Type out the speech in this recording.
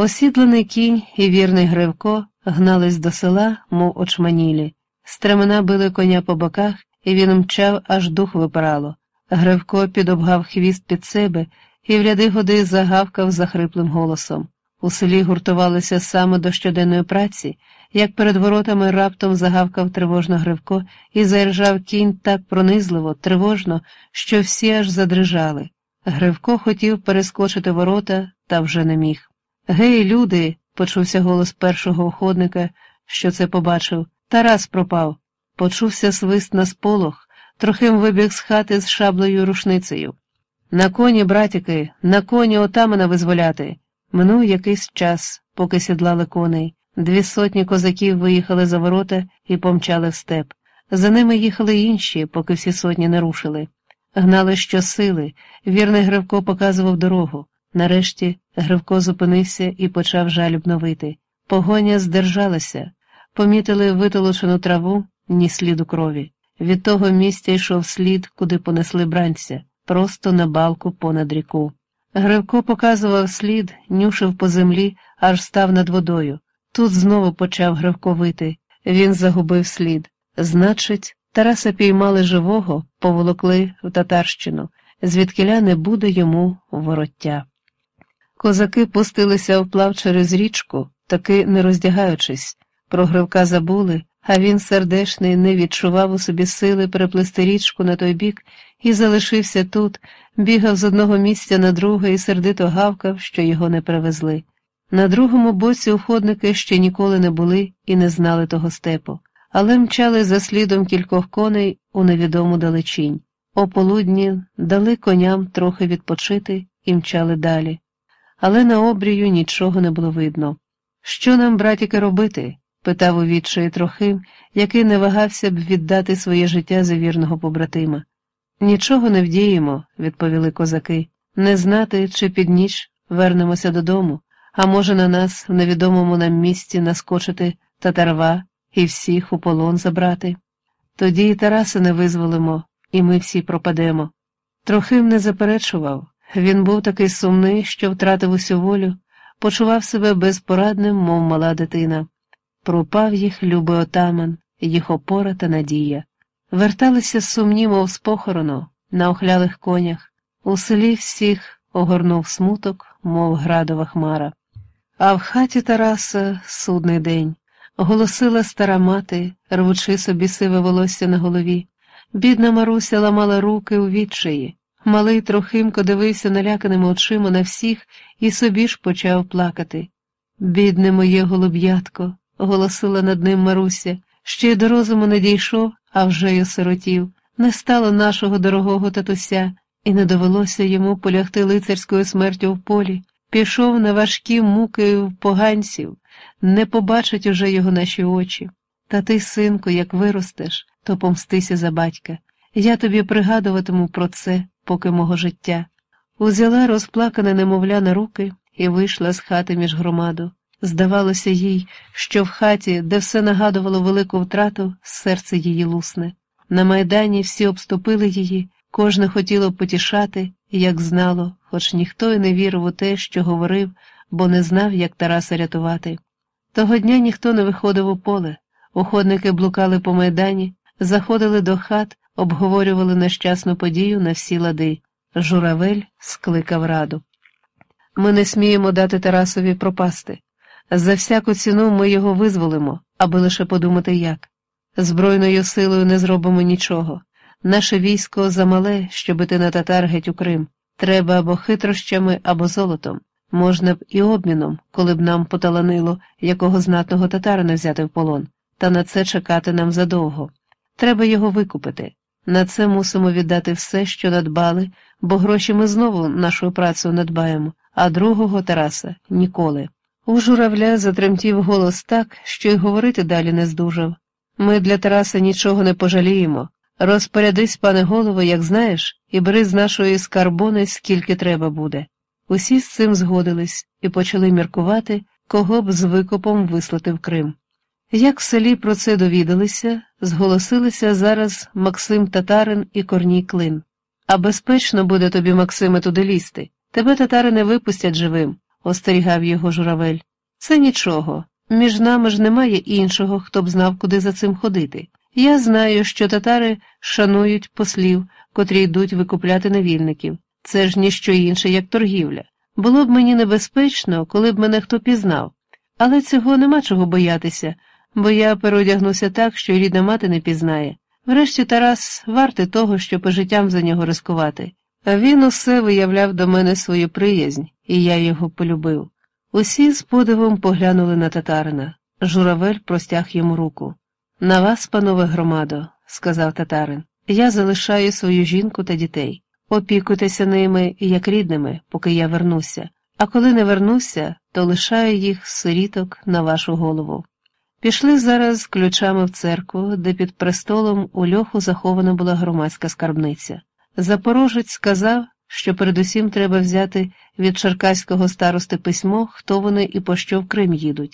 Осідланий кінь і вірний Гривко гнались до села, мов очманілі. Стремена били коня по боках, і він мчав, аж дух випирало. Гривко підобгав хвіст під себе і в ряди годи загавкав захриплим голосом. У селі гуртувалися саме до щоденної праці, як перед воротами раптом загавкав тривожно Гривко і заіржав кінь так пронизливо, тривожно, що всі аж задрижали. Гривко хотів перескочити ворота, та вже не міг. Гей, люди, почувся голос першого охотника, що це побачив. Тарас пропав. Почувся свист на сполох, трохим вибіг з хати з шаблею рушницею. На коні, братіки, на коні отамана визволяти. Минув якийсь час, поки сідлали коней. Дві сотні козаків виїхали за ворота і помчали в степ. За ними їхали інші, поки всі сотні не рушили. Гнали щосили, вірний Гривко показував дорогу. Нарешті Гривко зупинився і почав жалібно вити. Погоня здержалася, помітили витолочену траву, ні сліду крові. Від того місця йшов слід, куди понесли бранця, просто на балку понад ріку. Гривко показував слід, нюшив по землі, аж став над водою. Тут знову почав Гривко вити. Він загубив слід. Значить, Тараса піймали живого, поволокли в Татарщину, звідкиля не буде йому вороття. Козаки пустилися вплав через річку, таки не роздягаючись. Про Гривка забули, а він, сердешний, не відчував у собі сили переплисти річку на той бік і залишився тут, бігав з одного місця на друге і сердито гавкав, що його не привезли. На другому боці уходники ще ніколи не були і не знали того степу, але мчали за слідом кількох коней у невідому далечінь. О полудні дали коням трохи відпочити і мчали далі. Але на обрію нічого не було видно. Що нам, братіки, робити? питав у відчаї Трохим, який не вагався б віддати своє життя за вірного побратима. Нічого не вдіємо, відповіли козаки, не знати, чи під ніч вернемося додому, а може на нас в невідомому нам місці наскочити татарва і всіх у полон забрати. Тоді і Тараса не визволимо, і ми всі пропадемо. Трохим не заперечував, він був такий сумний, що втратив усю волю, почував себе безпорадним, мов мала дитина. Пропав їх любий отаман, їх опора та надія. Верталися сумні, мов з похорону, на охлялих конях. У селі всіх огорнув смуток, мов градова хмара. А в хаті Тараса судний день. Голосила стара мати, рвучи собі сиве волосся на голові. Бідна Маруся ламала руки у відчаї. Малий трохимко дивився наляканими очима на всіх і собі ж почав плакати. Бідне моє голуб'ятко, голосила над ним Маруся, ще й до розуму не дійшов, а вже й осиротів. Не стало нашого дорогого татуся, і не довелося йому полягти лицарською смертю в полі. Пішов на важкі муки в поганців, не побачать уже його наші очі. Та ти, синку, як виростеш, то помстися за батька. Я тобі пригадуватиму про це, поки мого життя. Узяла розплакане немовля на руки і вийшла з хати між громаду. Здавалося їй, що в хаті, де все нагадувало велику втрату, серце її лусне. На майдані всі обступили її, кожне хотіло потішати, як знало, хоч ніхто й не вірив у те, що говорив, бо не знав, як Тараса рятувати. Того дня ніхто не виходив у поле, уходники блукали по майдані, заходили до хат, обговорювали нещасну подію на всі лади. Журавель скликав раду. Ми не сміємо дати Тарасові пропасти. За всяку ціну ми його визволимо, аби лише подумати як. Збройною силою не зробимо нічого. Наше військо замале, щоб іти на татар геть у Крим. Треба або хитрощами, або золотом. Можна б і обміном, коли б нам поталанило якого знатного татарина взяти в полон, та на це чекати нам задовго. Треба його викупити. На це мусимо віддати все, що надбали, бо гроші ми знову нашою працею надбаємо, а другого Тараса ніколи. У журавля затремтів голос так, що й говорити далі не здужав. Ми для Тараса нічого не пожаліємо. Розпорядись, пане голово, як знаєш, і бери з нашої скарбони, скільки треба буде. Усі з цим згодились і почали міркувати, кого б з викопом вислати в Крим. Як в селі про це довідалися, зголосилися зараз Максим Татарин і Корній Клин. А безпечно буде тобі, Максиме, туди лізти. Тебе татари не випустять живим. остерігав його журавель. Це нічого. Між нами ж немає іншого, хто б знав, куди за цим ходити. Я знаю, що татари шанують послів, котрі йдуть викупляти невільників. Це ж ніщо інше, як торгівля. Було б мені небезпечно, коли б мене хто пізнав, але цього нема чого боятися, бо я переодягнуся так, що рідна мати не пізнає. Врешті Тарас вартий того, щоб життям за нього ризикувати. А він усе виявляв до мене свою приязнь, і я його полюбив. Усі з подивом поглянули на татарина. Журавель простяг йому руку. На вас, панове громадо, сказав татарин, я залишаю свою жінку та дітей. Опікуйтеся ними як рідними, поки я вернуся, а коли не вернуся, то лишаю їх сиріток на вашу голову. Пішли зараз ключами в церкву, де під престолом у льоху захована була громадська скарбниця. Запорожець сказав, що передусім треба взяти від черкаського старости письмо, хто вони і по що в Крим їдуть.